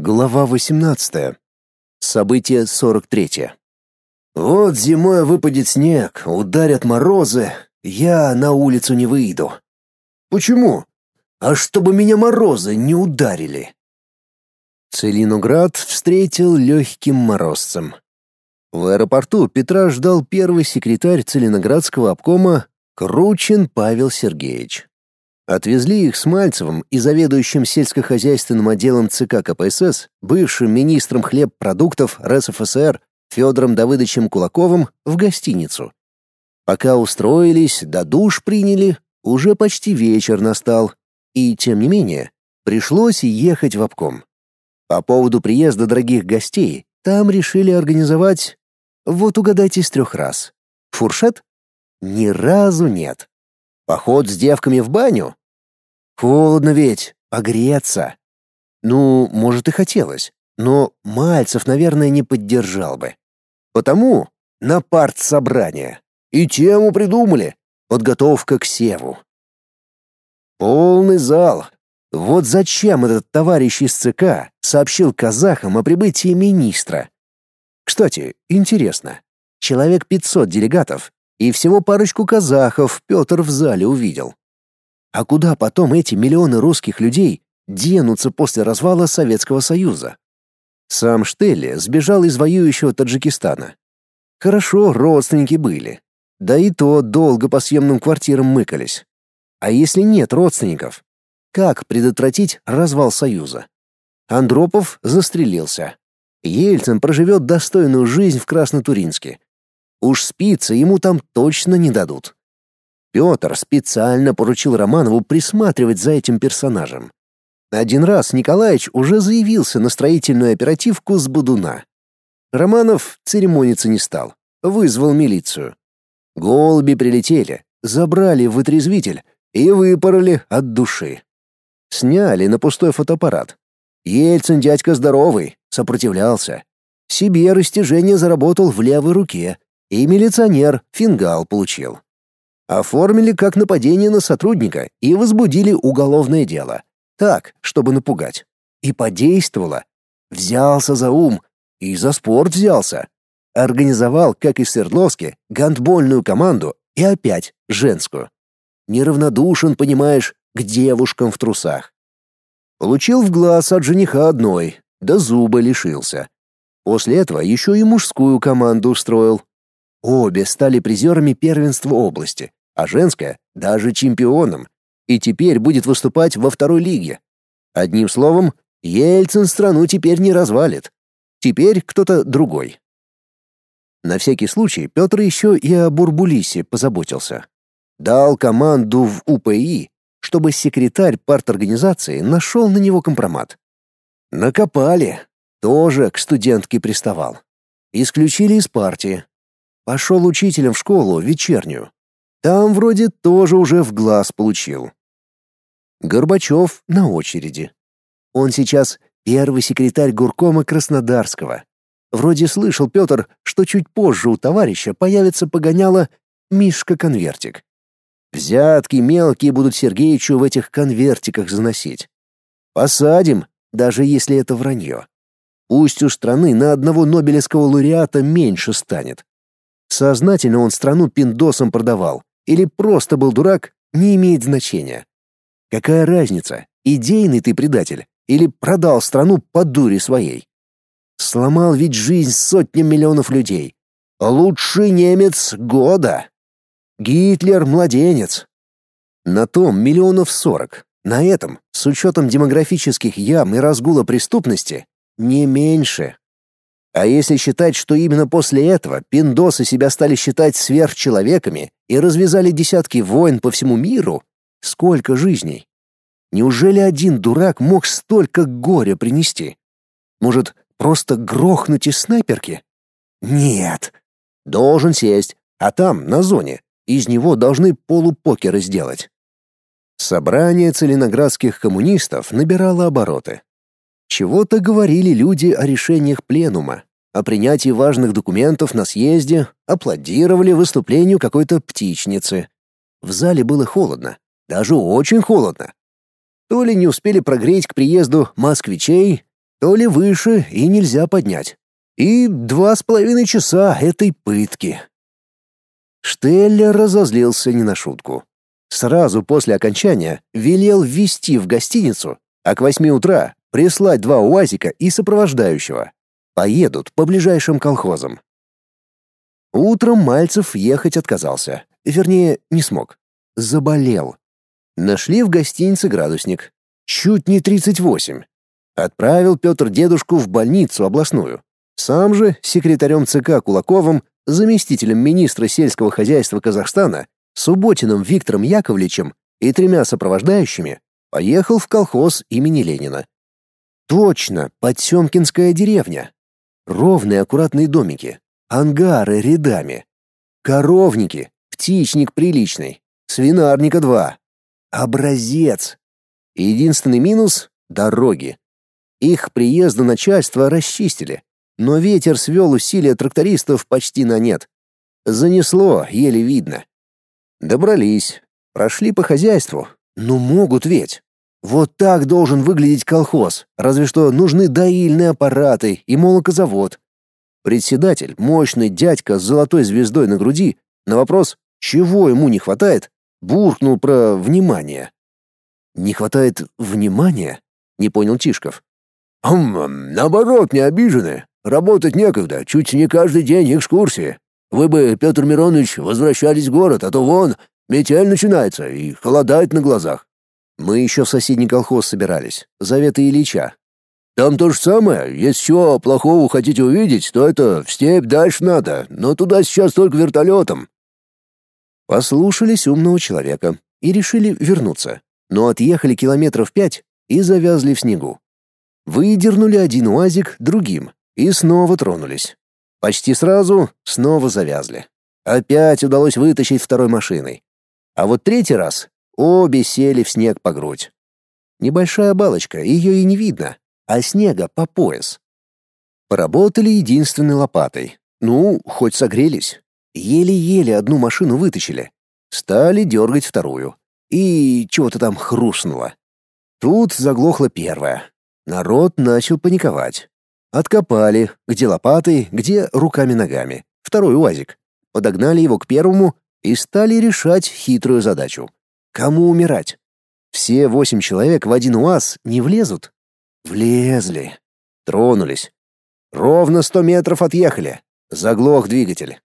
Глава 18. Событие 43. Вот зимой выпадет снег, ударят морозы, я на улицу не выйду. Почему? А чтобы меня морозы не ударили. Целиноград встретил легким морозцем. В аэропорту Петра ждал первый секретарь Целиноградского обкома Кручин Павел Сергеевич. Отвезли их с Мальцевым и заведующим сельскохозяйственным отделом ЦК КПСС, бывшим министром хлебпродуктов РСФСР Федором Давыдовичем Кулаковым в гостиницу. Пока устроились, да душ приняли, уже почти вечер настал, и, тем не менее, пришлось ехать в обком. По поводу приезда дорогих гостей там решили организовать, вот угадайте с трех раз. Фуршет? Ни разу нет. Поход с девками в баню? Холодно ведь, погреться. Ну, может и хотелось, но Мальцев, наверное, не поддержал бы. Потому на партсобрание. И тему придумали. Подготовка к севу. Полный зал. Вот зачем этот товарищ из ЦК сообщил казахам о прибытии министра. Кстати, интересно. Человек 500 делегатов, и всего парочку казахов Петр в зале увидел. А куда потом эти миллионы русских людей денутся после развала Советского Союза? Сам Штелли сбежал из воюющего Таджикистана. Хорошо, родственники были. Да и то долго по съемным квартирам мыкались. А если нет родственников? Как предотвратить развал Союза? Андропов застрелился. Ельцин проживет достойную жизнь в Краснотуринске. Уж спиться ему там точно не дадут. Петр специально поручил Романову присматривать за этим персонажем. Один раз Николаевич уже заявился на строительную оперативку с Будуна. Романов церемониться не стал, вызвал милицию. Голуби прилетели, забрали вытрезвитель и выпороли от души. Сняли на пустой фотоаппарат. Ельцин дядька здоровый, сопротивлялся. Себе растяжение заработал в левой руке, и милиционер фингал получил. Оформили как нападение на сотрудника и возбудили уголовное дело. Так, чтобы напугать. И подействовало. Взялся за ум. И за спорт взялся. Организовал, как и в Свердловске, гандбольную команду и опять женскую. Неравнодушен, понимаешь, к девушкам в трусах. Получил в глаз от жениха одной, да зуба лишился. После этого еще и мужскую команду устроил. Обе стали призерами первенства области, а женская — даже чемпионом, и теперь будет выступать во второй лиге. Одним словом, Ельцин страну теперь не развалит. Теперь кто-то другой. На всякий случай Петр еще и о Бурбулисе позаботился. Дал команду в УПИ, чтобы секретарь парторганизации нашел на него компромат. Накопали. Тоже к студентке приставал. Исключили из партии. Пошел учителем в школу вечернюю. Там вроде тоже уже в глаз получил. Горбачев на очереди. Он сейчас первый секретарь горкома Краснодарского. Вроде слышал Петр, что чуть позже у товарища появится погоняло Мишка Конвертик. Взятки мелкие будут Сергеичу в этих конвертиках заносить. Посадим, даже если это вранье. Пусть у страны на одного Нобелевского лауреата меньше станет. Сознательно он страну пиндосом продавал, или просто был дурак, не имеет значения. Какая разница, идейный ты предатель или продал страну по дуре своей? Сломал ведь жизнь сотням миллионов людей. Лучший немец года. Гитлер младенец. На том миллионов сорок. На этом, с учетом демографических ям и разгула преступности, не меньше. А если считать, что именно после этого пиндосы себя стали считать сверхчеловеками и развязали десятки войн по всему миру, сколько жизней? Неужели один дурак мог столько горя принести? Может, просто грохнуть из снайперки? Нет. Должен сесть, а там, на зоне, из него должны полупокеры сделать. Собрание целиноградских коммунистов набирало обороты. Чего-то говорили люди о решениях пленума, о принятии важных документов на съезде, аплодировали выступлению какой-то птичницы. В зале было холодно, даже очень холодно. То ли не успели прогреть к приезду москвичей, то ли выше и нельзя поднять. И два с половиной часа этой пытки. Штеллер разозлился не на шутку. Сразу после окончания велел ввести в гостиницу, а к восьми утра прислать два УАЗика и сопровождающего. Поедут по ближайшим колхозам. Утром Мальцев ехать отказался. Вернее, не смог. Заболел. Нашли в гостинице градусник. Чуть не 38. Отправил Петр дедушку в больницу областную. Сам же секретарем ЦК Кулаковым, заместителем министра сельского хозяйства Казахстана, Субботиным Виктором Яковлевичем и тремя сопровождающими поехал в колхоз имени Ленина. Точно, Подсемкинская деревня. Ровные аккуратные домики, ангары рядами, коровники, птичник приличный, свинарника два. Образец. Единственный минус — дороги. Их приезду начальства расчистили, но ветер свел усилия трактористов почти на нет. Занесло, еле видно. Добрались, прошли по хозяйству. Ну могут ведь. Вот так должен выглядеть колхоз, разве что нужны доильные аппараты и молокозавод. Председатель, мощный дядька с золотой звездой на груди, на вопрос, чего ему не хватает, буркнул про внимание. «Не хватает внимания?» — не понял Тишков. «Хм, наоборот, не обижены. Работать некогда, чуть не каждый день экскурсии. Вы бы, Петр Миронович, возвращались в город, а то вон, метель начинается и холодает на глазах». Мы еще в соседний колхоз собирались, Завета Ильича. Там то же самое. Если чего плохого хотите увидеть, то это в степь дальше надо, но туда сейчас только вертолетом. Послушались умного человека и решили вернуться, но отъехали километров пять и завязли в снегу. Выдернули один уазик другим и снова тронулись. Почти сразу снова завязли. Опять удалось вытащить второй машиной. А вот третий раз обе сели в снег по грудь. Небольшая балочка, ее и не видно, а снега по пояс. Поработали единственной лопатой. Ну, хоть согрелись. Еле-еле одну машину вытащили. Стали дергать вторую. И чего-то там хрустнуло. Тут заглохла первая. Народ начал паниковать. Откопали, где лопатой, где руками-ногами. Второй УАЗик. Подогнали его к первому и стали решать хитрую задачу. Кому умирать? Все восемь человек в один УАЗ не влезут? Влезли. Тронулись. Ровно сто метров отъехали. Заглох двигатель.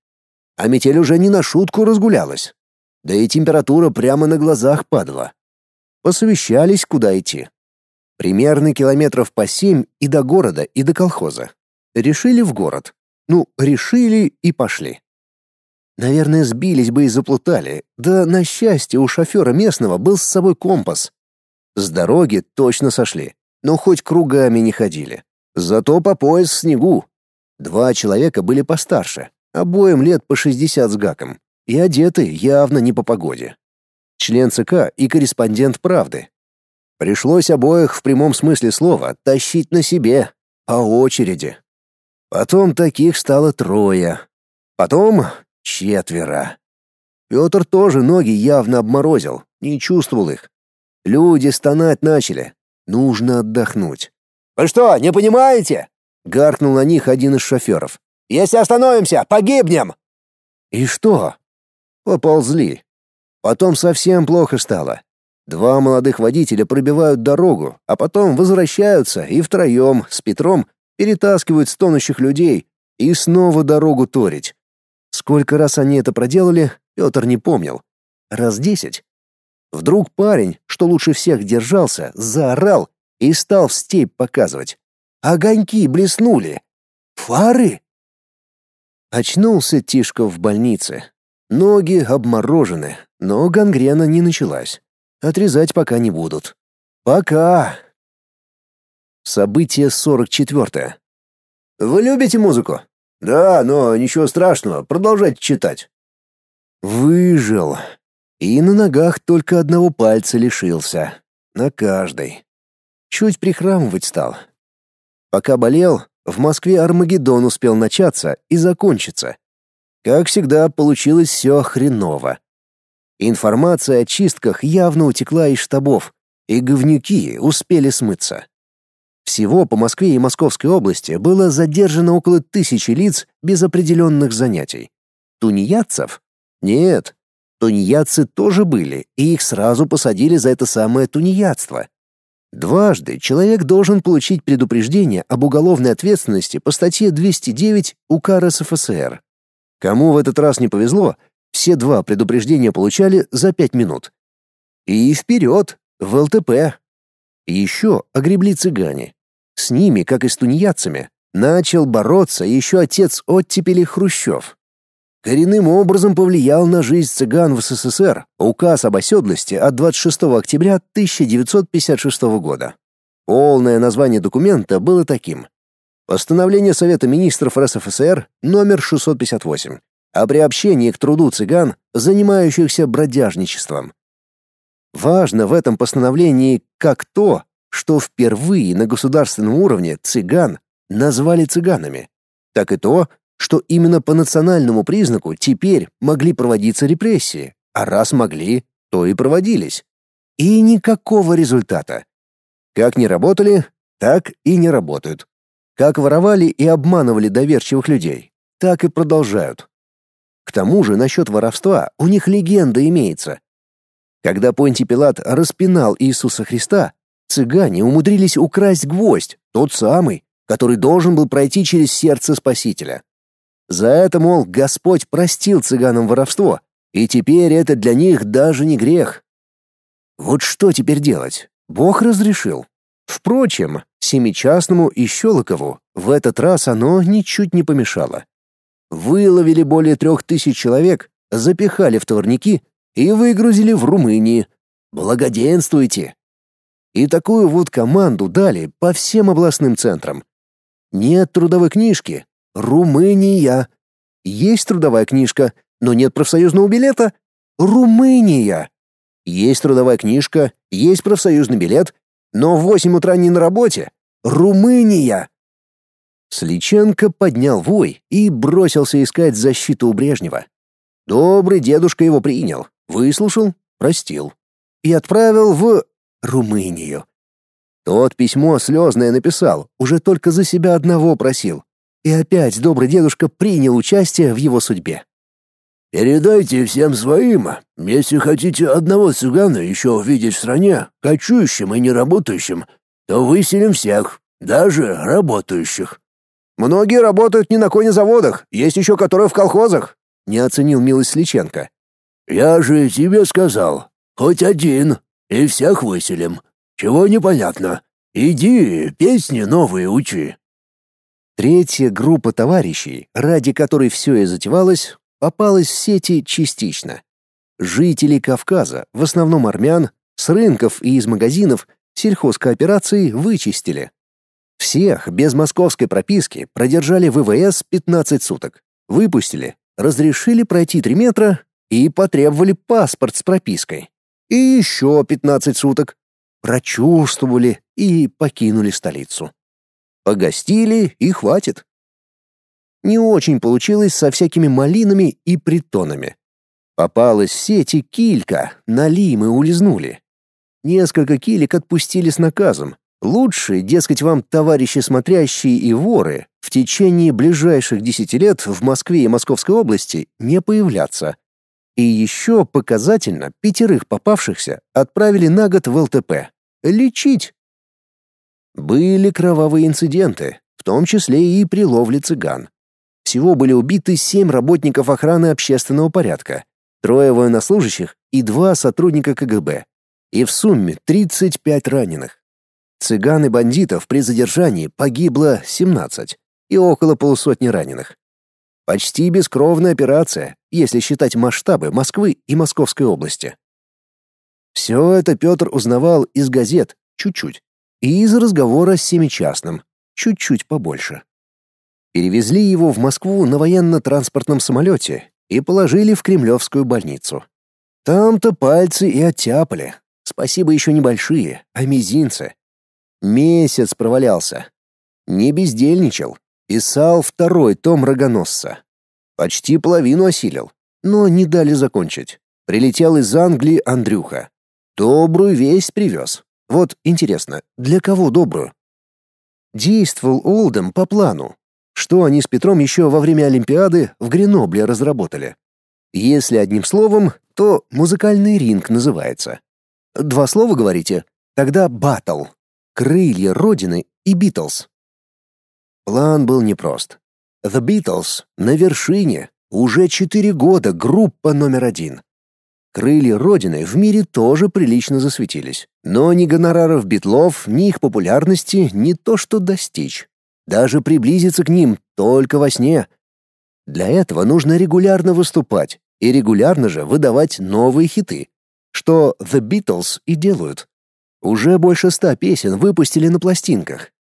А метель уже не на шутку разгулялась. Да и температура прямо на глазах падала. Посовещались, куда идти. Примерно километров по семь и до города, и до колхоза. Решили в город. Ну, решили и пошли. Наверное, сбились бы и заплутали. Да, на счастье, у шофера местного был с собой компас. С дороги точно сошли, но хоть кругами не ходили. Зато по пояс в снегу. Два человека были постарше, обоим лет по шестьдесят с гаком, и одеты явно не по погоде. Член ЦК и корреспондент «Правды», Пришлось обоих в прямом смысле слова тащить на себе, по очереди. Потом таких стало трое. Потом четверо. Петр тоже ноги явно обморозил, не чувствовал их. Люди стонать начали. Нужно отдохнуть. «Вы что, не понимаете?» — гаркнул на них один из шоферов. «Если остановимся, погибнем!» «И что?» Поползли. Потом совсем плохо стало. Два молодых водителя пробивают дорогу, а потом возвращаются и втроем с Петром перетаскивают стонущих людей и снова дорогу торить. Сколько раз они это проделали, Петр не помнил. Раз десять. Вдруг парень, что лучше всех держался, заорал и стал в степь показывать. Огоньки блеснули. Фары? Очнулся Тишка в больнице. Ноги обморожены, но гангрена не началась. Отрезать пока не будут. Пока. Событие 44. Вы любите музыку? Да, но ничего страшного, продолжайте читать. Выжил. И на ногах только одного пальца лишился. На каждой. Чуть прихрамывать стал. Пока болел, в Москве Армагеддон успел начаться и закончиться. Как всегда, получилось все хреново. Информация о чистках явно утекла из штабов, и говнюки успели смыться. Всего по Москве и Московской области было задержано около тысячи лиц без определенных занятий. Тунеядцев? Нет. Тунеядцы тоже были, и их сразу посадили за это самое тунеядство. Дважды человек должен получить предупреждение об уголовной ответственности по статье 209 УК РСФСР. Кому в этот раз не повезло, все два предупреждения получали за пять минут. И вперед, в ЛТП. Еще огребли цыгане. С ними, как и с тунеядцами, начал бороться еще отец оттепели Хрущев. Коренным образом повлиял на жизнь цыган в СССР указ об оседлости от 26 октября 1956 года. Полное название документа было таким. Постановление Совета министров РСФСР номер 658 о приобщении к труду цыган, занимающихся бродяжничеством. Важно в этом постановлении как то, что впервые на государственном уровне цыган назвали цыганами, так и то, что именно по национальному признаку теперь могли проводиться репрессии, а раз могли, то и проводились. И никакого результата. Как не работали, так и не работают. Как воровали и обманывали доверчивых людей, так и продолжают. К тому же насчет воровства у них легенда имеется. Когда Понтий Пилат распинал Иисуса Христа, цыгане умудрились украсть гвоздь, тот самый, который должен был пройти через сердце Спасителя. За это, мол, Господь простил цыганам воровство, и теперь это для них даже не грех. Вот что теперь делать? Бог разрешил. Впрочем, Семичастному и Щелокову в этот раз оно ничуть не помешало. Выловили более трех тысяч человек, запихали в товарники и выгрузили в Румынии. Благоденствуйте! И такую вот команду дали по всем областным центрам. Нет трудовой книжки. Румыния. Есть трудовая книжка, но нет профсоюзного билета. Румыния. Есть трудовая книжка, есть профсоюзный билет, но в восемь утра не на работе. Румыния. Сличенко поднял вой и бросился искать защиту у Брежнева. Добрый дедушка его принял, выслушал, простил и отправил в Румынию. Тот письмо слезное написал, уже только за себя одного просил. И опять добрый дедушка принял участие в его судьбе. «Передайте всем своим, если хотите одного цыгана еще увидеть в стране, кочующим и неработающим, то выселим всех, даже работающих». «Многие работают не на конезаводах, есть еще которые в колхозах», — не оценил милость Сличенко. «Я же тебе сказал, хоть один, и всех выселим. Чего непонятно? Иди, песни новые учи». Третья группа товарищей, ради которой все и затевалось, попалась в сети частично. Жители Кавказа, в основном армян, с рынков и из магазинов сельхозкооперации вычистили. Всех без московской прописки продержали в ВВС 15 суток. Выпустили, разрешили пройти 3 метра и потребовали паспорт с пропиской. И еще 15 суток. Прочувствовали и покинули столицу. Погостили и хватит. Не очень получилось со всякими малинами и притонами. Попалась в сети килька, налимы улизнули. Несколько килек отпустили с наказом. Лучше, дескать, вам, товарищи смотрящие и воры, в течение ближайших десяти лет в Москве и Московской области не появляться. И еще показательно пятерых попавшихся отправили на год в ЛТП. Лечить. Были кровавые инциденты, в том числе и при ловле цыган. Всего были убиты семь работников охраны общественного порядка, трое военнослужащих и два сотрудника КГБ. И в сумме 35 раненых. Цыган и бандитов при задержании погибло 17 и около полусотни раненых. Почти бескровная операция, если считать масштабы Москвы и Московской области. Все это Петр узнавал из газет, чуть-чуть, и из разговора с Семичастным, чуть-чуть побольше. Перевезли его в Москву на военно-транспортном самолете и положили в Кремлевскую больницу. Там-то пальцы и оттяпали. Спасибо еще небольшие, а мизинцы. Месяц провалялся. Не бездельничал, Писал второй том «Рогоносца». Почти половину осилил, но не дали закончить. Прилетел из Англии Андрюха. Добрую весть привез. Вот интересно, для кого добрую? Действовал Олдем по плану, что они с Петром еще во время Олимпиады в Гренобле разработали. Если одним словом, то музыкальный ринг называется. Два слова говорите? Тогда батл. Крылья Родины и Битлз. План был непрост. The Beatles на вершине, уже четыре года группа номер один. Крылья Родины в мире тоже прилично засветились, но ни гонораров битлов, ни их популярности не то что достичь. Даже приблизиться к ним только во сне. Для этого нужно регулярно выступать и регулярно же выдавать новые хиты, что The Beatles и делают. Уже больше ста песен выпустили на пластинках.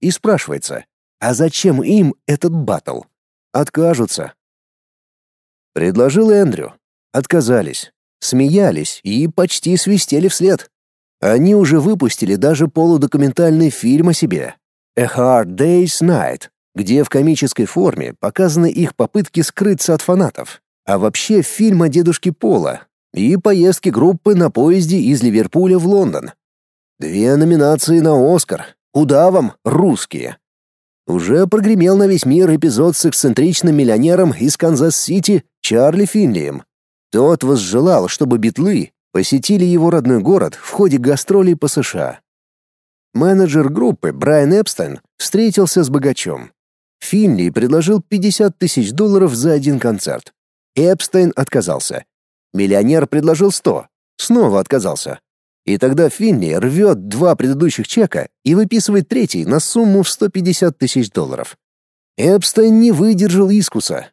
И спрашивается, а зачем им этот батл? Откажутся. Предложил Эндрю. Отказались. Смеялись и почти свистели вслед. Они уже выпустили даже полудокументальный фильм о себе. A Hard Day's Night, где в комической форме показаны их попытки скрыться от фанатов. А вообще фильм о дедушке Пола и поездки группы на поезде из Ливерпуля в Лондон. Две номинации на Оскар. Куда вам, русские? Уже прогремел на весь мир эпизод с эксцентричным миллионером из Канзас-Сити Чарли Финлеем. Тот возжелал, чтобы битлы посетили его родной город в ходе гастролей по США. Менеджер группы Брайан Эпстайн встретился с богачом. Финли предложил 50 тысяч долларов за один концерт. Эпстайн отказался. Миллионер предложил 100, снова отказался. И тогда Финни рвет два предыдущих чека и выписывает третий на сумму в 150 тысяч долларов. Эпстайн не выдержал искуса.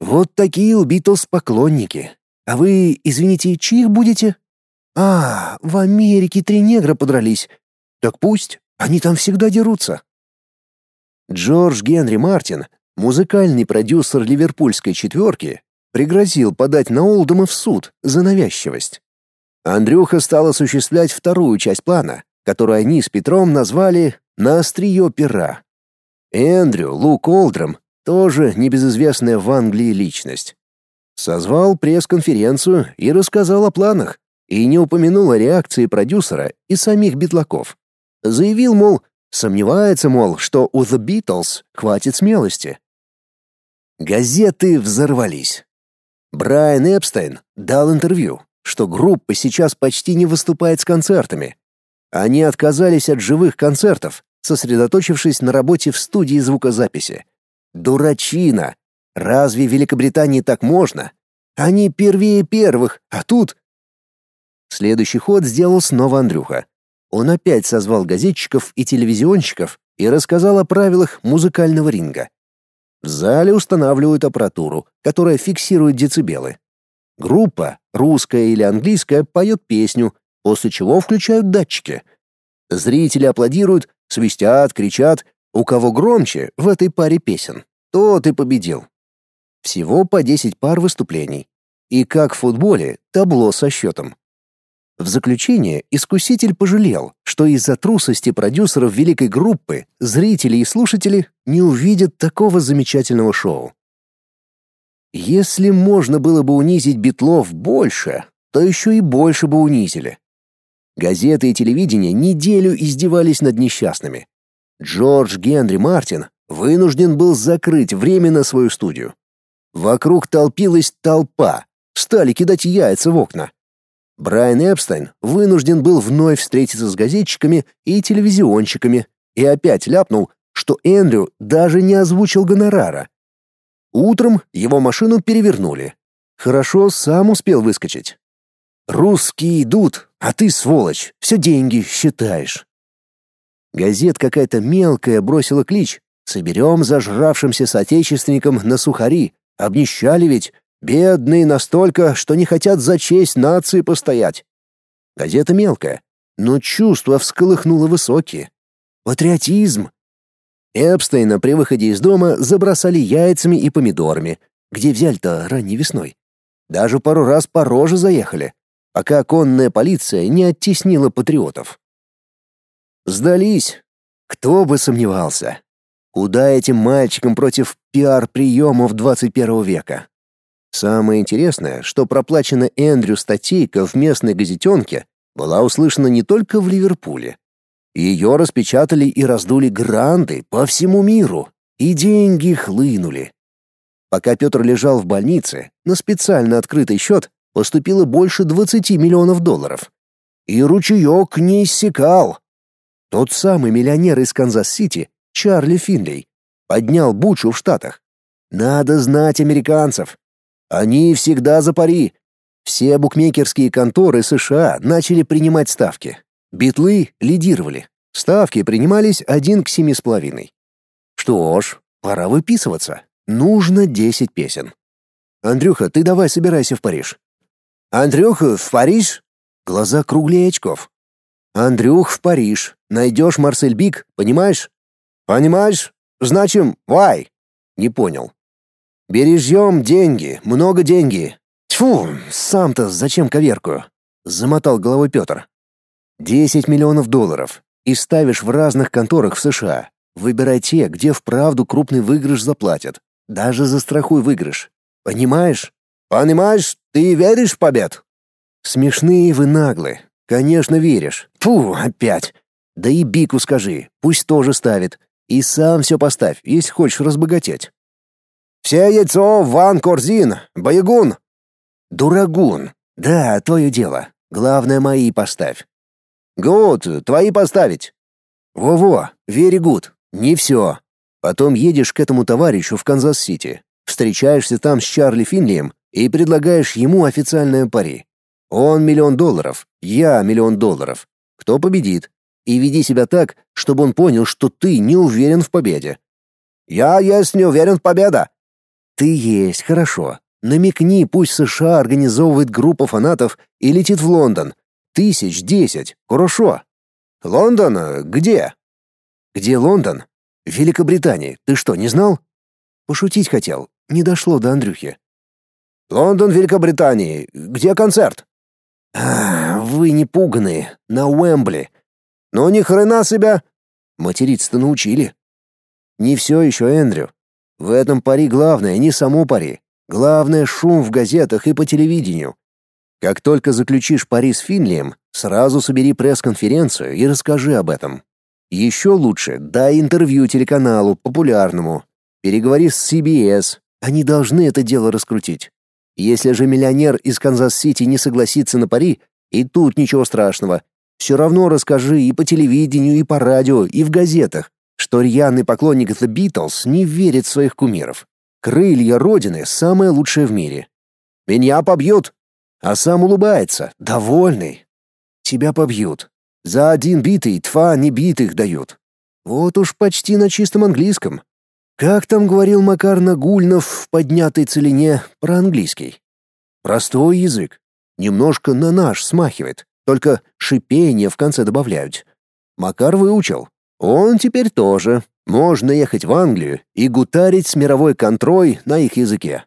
Вот такие у Битлз поклонники. А вы, извините, чьих будете? А, в Америке три негра подрались. Так пусть, они там всегда дерутся. Джордж Генри Мартин, музыкальный продюсер ливерпульской четверки, пригрозил подать на Олдома в суд за навязчивость. Андрюха стал осуществлять вторую часть плана, которую они с Петром назвали «На острие пера». Эндрю Лук Олдром, тоже небезызвестная в Англии личность, созвал пресс-конференцию и рассказал о планах, и не упомянул о реакции продюсера и самих битлаков. Заявил, мол, сомневается, мол, что у The Beatles хватит смелости. Газеты взорвались. Брайан Эпстейн дал интервью, что группа сейчас почти не выступает с концертами. Они отказались от живых концертов, сосредоточившись на работе в студии звукозаписи. Дурачина! Разве в Великобритании так можно? Они первее первых, а тут... Следующий ход сделал снова Андрюха. Он опять созвал газетчиков и телевизионщиков и рассказал о правилах музыкального ринга. В зале устанавливают аппаратуру, которая фиксирует децибелы. Группа, русская или английская, поет песню, после чего включают датчики. Зрители аплодируют, свистят, кричат. У кого громче в этой паре песен, тот и победил. Всего по 10 пар выступлений. И как в футболе, табло со счетом. В заключение искуситель пожалел, что из-за трусости продюсеров великой группы зрители и слушатели не увидят такого замечательного шоу. Если можно было бы унизить Битлов больше, то еще и больше бы унизили. Газеты и телевидение неделю издевались над несчастными. Джордж Генри Мартин вынужден был закрыть временно свою студию. Вокруг толпилась толпа, стали кидать яйца в окна. Брайан Эпстайн вынужден был вновь встретиться с газетчиками и телевизионщиками и опять ляпнул, что Эндрю даже не озвучил гонорара, Утром его машину перевернули. Хорошо, сам успел выскочить. «Русские идут, а ты, сволочь, все деньги считаешь». Газет какая-то мелкая бросила клич. «Соберем зажравшимся соотечественникам на сухари. Обнищали ведь. Бедные настолько, что не хотят за честь нации постоять». Газета мелкая, но чувства всколыхнуло высокие. Патриотизм, Эпстейна при выходе из дома забросали яйцами и помидорами. Где взяли-то ранней весной? Даже пару раз по роже заехали, пока конная полиция не оттеснила патриотов. Сдались. Кто бы сомневался. Куда этим мальчикам против пиар-приемов 21 века? Самое интересное, что проплачена Эндрю статейка в местной газетенке была услышана не только в Ливерпуле. Ее распечатали и раздули гранды по всему миру, и деньги хлынули. Пока Петр лежал в больнице, на специально открытый счет поступило больше 20 миллионов долларов. И ручеек не иссякал. Тот самый миллионер из Канзас-Сити, Чарли Финлей, поднял бучу в Штатах. Надо знать американцев. Они всегда за пари. Все букмекерские конторы США начали принимать ставки. Битлы лидировали. Ставки принимались один к семи с половиной. Что ж, пора выписываться. Нужно десять песен. Андрюха, ты давай собирайся в Париж. Андрюха, в Париж? Глаза круглее очков. Андрюх, в Париж. Найдешь Марсель Бик, понимаешь? Понимаешь? Значим, вай. Не понял. Бережем деньги, много деньги. Тьфу, сам-то зачем коверкую? Замотал головой Петр. Десять миллионов долларов. И ставишь в разных конторах в США. Выбирай те, где вправду крупный выигрыш заплатят. Даже застрахуй выигрыш. Понимаешь? Понимаешь, ты веришь в побед? Смешные вы наглые. Конечно, веришь. Фу, опять. Да и Бику скажи, пусть тоже ставит. И сам все поставь, если хочешь разбогатеть. Все яйцо Ван Корзин, Боягун. Дурагун. Да, твое дело. Главное, мои поставь. Гуд, твои поставить. Во-во, very good. Не все. Потом едешь к этому товарищу в Канзас-Сити, встречаешься там с Чарли Финлеем и предлагаешь ему официальное пари. Он миллион долларов, я миллион долларов. Кто победит? И веди себя так, чтобы он понял, что ты не уверен в победе. Я есть не уверен в победе. Ты есть, хорошо. Намекни, пусть США организовывает группу фанатов и летит в Лондон. Тысяч десять, хорошо. Лондон где? Где Лондон? В Великобритании. Ты что, не знал? Пошутить хотел. Не дошло до Андрюхи. Лондон, Великобритании. Где концерт? А, вы не пуганые. На Уэмбли. Ну ни хрена себя. Материться-то научили. Не все еще, Эндрю. В этом пари главное не само пари. Главное шум в газетах и по телевидению. Как только заключишь пари с Финлием, сразу собери пресс-конференцию и расскажи об этом. Еще лучше дай интервью телеканалу популярному. Переговори с CBS. Они должны это дело раскрутить. Если же миллионер из Канзас-Сити не согласится на пари, и тут ничего страшного. Все равно расскажи и по телевидению, и по радио, и в газетах, что рьяный поклонник The Beatles не верит в своих кумиров. Крылья Родины самое лучшее в мире. Меня побьют, а сам улыбается, довольный. Тебя побьют. За один битый два небитых дают. Вот уж почти на чистом английском. Как там говорил Макар Нагульнов в поднятой целине про английский? Простой язык. Немножко на наш смахивает, только шипение в конце добавляют. Макар выучил. Он теперь тоже. Можно ехать в Англию и гутарить с мировой контрой на их языке.